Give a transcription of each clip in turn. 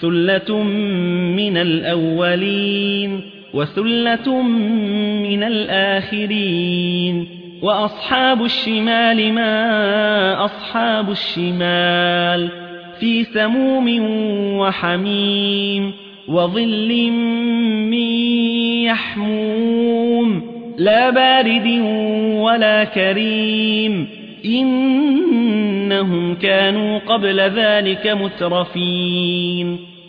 ثلة من الأولين وثلة من الآخرين وأصحاب الشمال ما أصحاب الشمال في سموم وحميم وظل من يحموم لا بارد ولا كريم إنهم كانوا قبل ذلك مترفين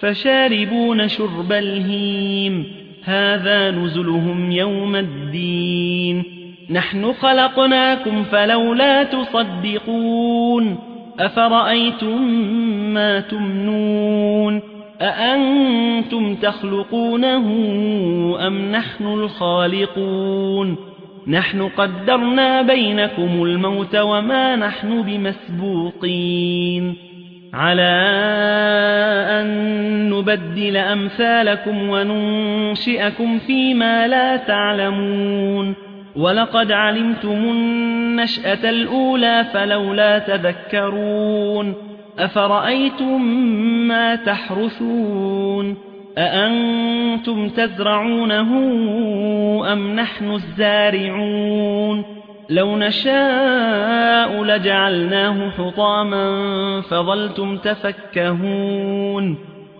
فشاربون شرب الهيم. هذا نزلهم يوم الدين. نحن خلقناكم فلولا تصدقون. أفرأيتم ما تمنون؟ أأنتم تخلقونه أم نحن الخالقون؟ نحن قدرنا بينكم الموت وما نحن بمسبوقين. على نبدل أمثالكم وننشئكم فيما لا تعلمون. ولقد علمتم النشأة الأولى فلولا تذكرون. أفرأيتم ما تحرثون؟ أأنتم تزرعونه أم نحن الزارعون؟ لو نشاء لجعلناه حطاما فظلتم تفكهون.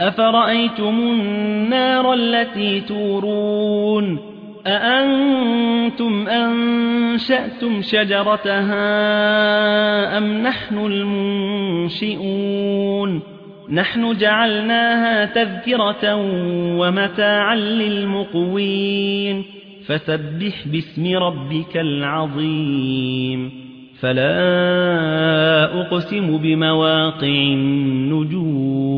أفرأيتم النار التي تورون؟ أأنتم أنشأتم شجرتها أم نحن المنشئون؟ نحن جعلناها تذكرة ومتاعا للمقوين. فسبح باسم ربك العظيم. فلا أقسم بمواقع النجوم.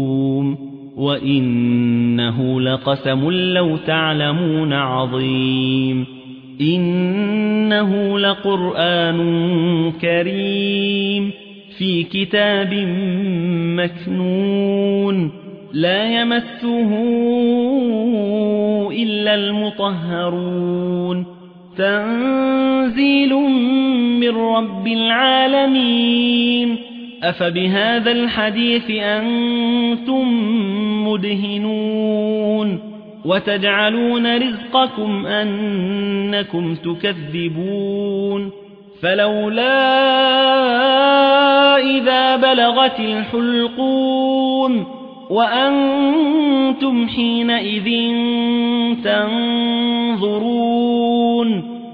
وإنه لقسم لو تعلمون عظيم إنه لقرآن كريم في كتاب مكنون لا يمسه إلا المطهرون تنزيل من رب العالمين أفبهذا الحديث أنتم مدهنون وتجعلون رزقكم أنكم تكذبون فلولا إذا بلغت الحلقون وأنتم حينئذ تنظرون